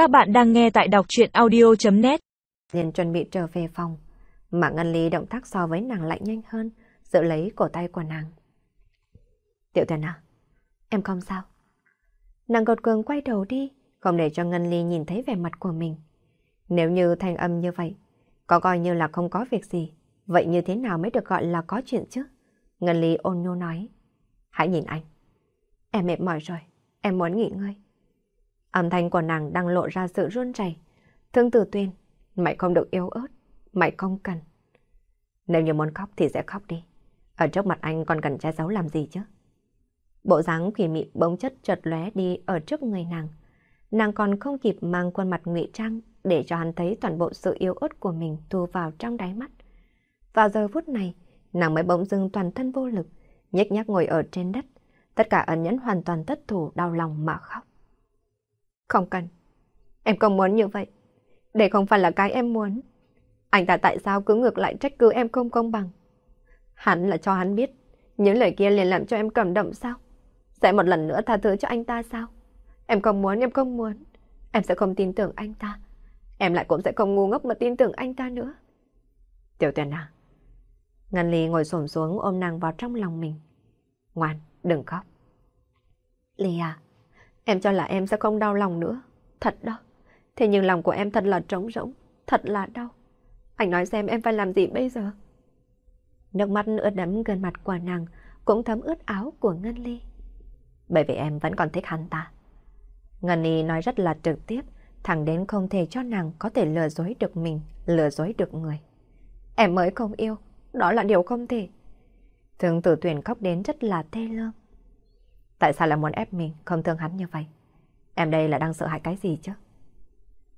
Các bạn đang nghe tại đọc chuyện audio.net Nhân chuẩn bị trở về phòng, mà Ngân Ly động tác so với nàng lạnh nhanh hơn, giữ lấy cổ tay của nàng. Tiểu thần à, em không sao. Nàng gột cường quay đầu đi, không để cho Ngân Ly nhìn thấy vẻ mặt của mình. Nếu như thanh âm như vậy, có coi như là không có việc gì, vậy như thế nào mới được gọi là có chuyện chứ? Ngân Ly ôn nhu nói. Hãy nhìn anh. Em mệt mỏi rồi, em muốn nghỉ ngơi. Âm thanh của nàng đang lộ ra sự run rẩy. Thương tử tuyên, mày không được yếu ớt, mày không cần. Nếu như muốn khóc thì sẽ khóc đi. Ở trước mặt anh còn cần che giấu làm gì chứ? Bộ dáng quỷ mị bỗng chất chợt lóe đi ở trước người nàng. Nàng còn không kịp mang khuôn mặt ngụy trang để cho hắn thấy toàn bộ sự yếu ớt của mình thu vào trong đáy mắt. Vào giờ phút này, nàng mới bỗng dưng toàn thân vô lực, nhếch nhác ngồi ở trên đất, tất cả ẩn nhẫn hoàn toàn tất thủ đau lòng mà khóc. Không cần, em không muốn như vậy. Đây không phải là cái em muốn. Anh ta tại sao cứ ngược lại trách cứ em không công bằng? Hắn là cho hắn biết, những lời kia liền làm cho em cảm động sao? Sẽ một lần nữa tha thứ cho anh ta sao? Em không muốn, em không muốn. Em sẽ không tin tưởng anh ta. Em lại cũng sẽ không ngu ngốc mà tin tưởng anh ta nữa. Tiểu tuyển à? Ngân Ly ngồi xổm xuống ôm nàng vào trong lòng mình. Ngoan, đừng khóc. Ly à, em cho là em sẽ không đau lòng nữa. Thật đó. Thế nhưng lòng của em thật là trống rỗng, thật là đau. Anh nói xem em phải làm gì bây giờ? Nước mắt ướt đẫm gần mặt của nàng cũng thấm ướt áo của Ngân Ly. Bởi vì em vẫn còn thích hắn ta. Ngân Ly nói rất là trực tiếp, thẳng đến không thể cho nàng có thể lừa dối được mình, lừa dối được người. Em mới không yêu, đó là điều không thể. Thường tử tuyển khóc đến rất là thê lương. Tại sao lại muốn ép mình không thương hắn như vậy? Em đây là đang sợ hãi cái gì chứ?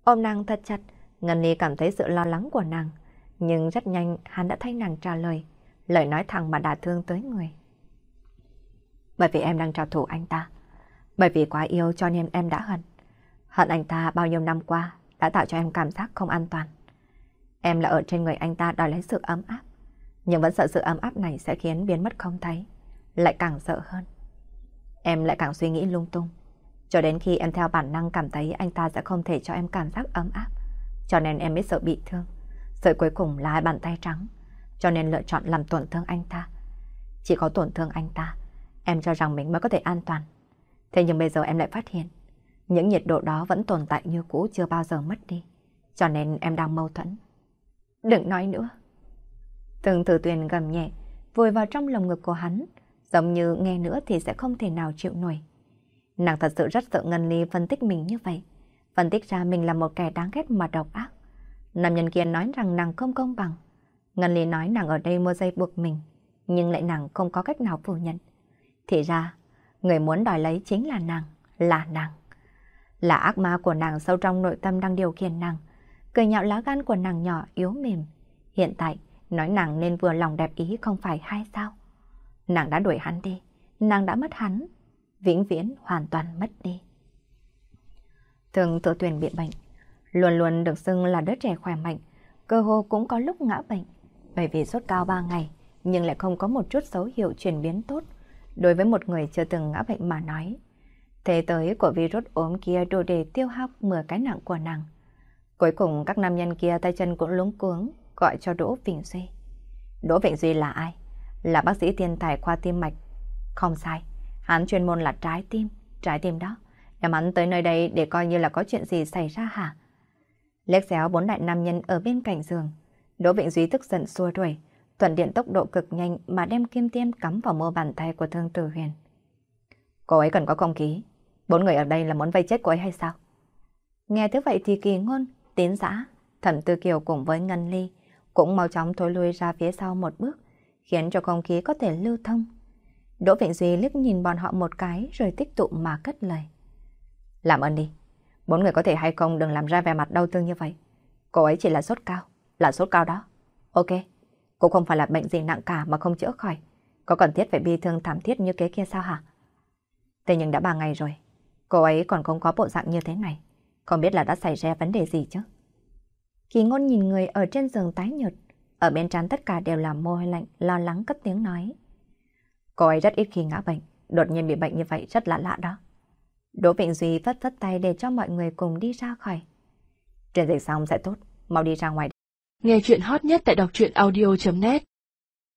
Ôm nàng thật chặt, Ngân Ly cảm thấy sự lo lắng của nàng. Nhưng rất nhanh hắn đã thay nàng trả lời. Lời nói thẳng mà đả thương tới người. Bởi vì em đang trả thù anh ta. Bởi vì quá yêu cho nên em đã hận. Hận anh ta bao nhiêu năm qua đã tạo cho em cảm giác không an toàn. Em là ở trên người anh ta đòi lấy sự ấm áp. Nhưng vẫn sợ sự ấm áp này sẽ khiến biến mất không thấy. Lại càng sợ hơn. Em lại càng suy nghĩ lung tung. Cho đến khi em theo bản năng cảm thấy anh ta sẽ không thể cho em cảm giác ấm áp. Cho nên em mới sợ bị thương. Sợ cuối cùng là hai bàn tay trắng. Cho nên lựa chọn làm tổn thương anh ta. Chỉ có tổn thương anh ta, em cho rằng mình mới có thể an toàn. Thế nhưng bây giờ em lại phát hiện, những nhiệt độ đó vẫn tồn tại như cũ chưa bao giờ mất đi. Cho nên em đang mâu thuẫn. Đừng nói nữa. Từng thử tuyền gầm nhẹ, vùi vào trong lồng ngực của hắn, giống như nghe nữa thì sẽ không thể nào chịu nổi. Nàng thật sự rất sợ Ngân Ly phân tích mình như vậy. Phân tích ra mình là một kẻ đáng ghét mà độc ác. Nam nhân kia nói rằng nàng không công bằng. Ngân Ly nói nàng ở đây mua dây buộc mình, nhưng lại nàng không có cách nào phủ nhận. Thì ra, người muốn đòi lấy chính là nàng, là nàng. Là ác ma của nàng sâu trong nội tâm đang điều khiển nàng. Cười nhạo lá gan của nàng nhỏ yếu mềm. Hiện tại, nói nàng nên vừa lòng đẹp ý không phải hay sao? Nàng đã đuổi hắn đi, nàng đã mất hắn, vĩnh viễn hoàn toàn mất đi. Thường tự tuyển bị bệnh, luôn luôn được xưng là đứa trẻ khỏe mạnh, cơ hồ cũng có lúc ngã bệnh, bởi vì sốt cao 3 ngày, nhưng lại không có một chút dấu hiệu chuyển biến tốt. Đối với một người chưa từng ngã bệnh mà nói, thế tới của virus ốm kia đủ để tiêu hao 10 cái nặng của nàng. Cuối cùng các nam nhân kia tay chân cũng lúng cuống, gọi cho Đỗ Vĩnh Duy. Đỗ Vĩnh Duy là ai? Là bác sĩ thiên tài khoa tim mạch. Không sai, hắn chuyên môn là trái tim, trái tim đó. Em hắn tới nơi đây để coi như là có chuyện gì xảy ra hả? Lết xéo bốn đại nam nhân ở bên cạnh giường. Đỗ Vịnh Duy tức giận xua đuổi, thuận điện tốc độ cực nhanh mà đem kim tiêm cắm vào mô bàn tay của thương tử huyền. Cô ấy cần có công khí. Bốn người ở đây là muốn vây chết cô ấy hay sao? Nghe thế vậy thì kỳ ngôn, tín giã, thẩm tư kiều cùng với Ngân Ly cũng mau chóng thối lui ra phía sau một bước, khiến cho không khí có thể lưu thông. Đỗ Vịnh Duy liếc nhìn bọn họ một cái rồi tích tụ mà cất lời. Làm ơn đi, bốn người có thể hay không đừng làm ra vẻ mặt đau thương như vậy. Cô ấy chỉ là sốt cao, là sốt cao đó. Ok, cô không phải là bệnh gì nặng cả mà không chữa khỏi. Có cần thiết phải bi thương thảm thiết như kế kia sao hả? Thế nhưng đã ba ngày rồi, cô ấy còn không có bộ dạng như thế này. Không biết là đã xảy ra vấn đề gì chứ? Kỳ ngôn nhìn người ở trên giường tái nhợt, ở bên trán tất cả đều là mồ hôi lạnh, lo lắng cất tiếng nói. Cô ấy rất ít khi ngã bệnh, đột nhiên bị bệnh như vậy rất là lạ đó. Đỗ Vịnh Duy vất vất tay để cho mọi người cùng đi ra khỏi. Truyền dịch xong sẽ tốt, mau đi ra ngoài. Đi. Nghe chuyện hot nhất tại đọc truyện audio.net